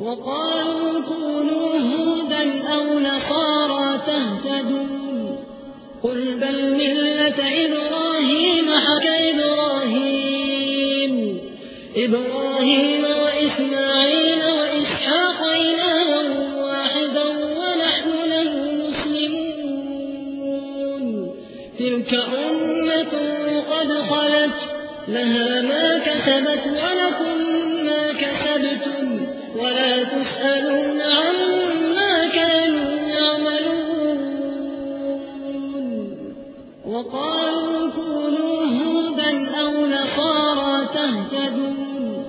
وقالوا كونوا هودا أو نصارى تهتدوا. قل بل ملة إبراهيم حكى إبراهيم. إبراهيم وإسماعيل وإسحاق إلها واحدا ونحن له مسلمون. تلك أمة قد خلت لها ما كسبت ولكم ما كسبتم ولا تسألون عما كانوا يعملون. وقالوا كونوا هودا أو نصارى تهتدون.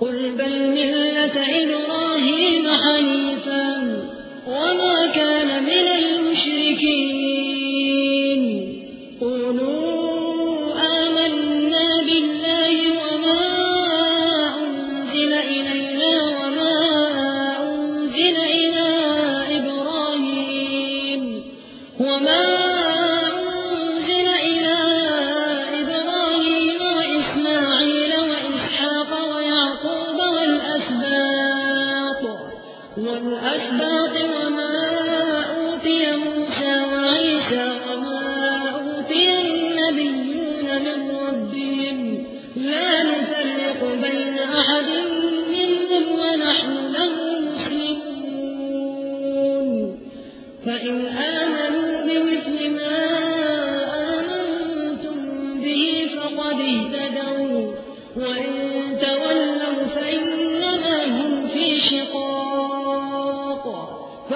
قل بل ملة إبراهيم حنيفا. وما كان من المشركين. والأسباط وما أوتي موسى وعيسى وما أوتي النبيون من ربهم لا نفرق بين أحد منهم ونحن له مسلمون فإن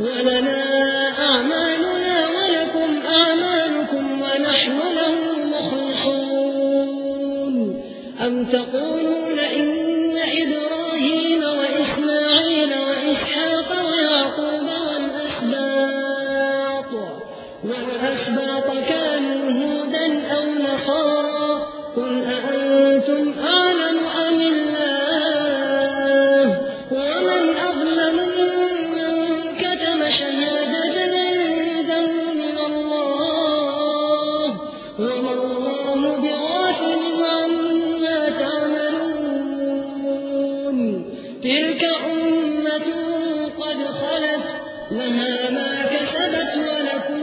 ولنا أعمالنا ولكم أعمالكم ونحن له مخلصون أم تقولون إن إبراهيم لها ما كسبت ولكم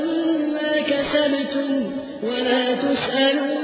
ما كسبتم ولا تسألون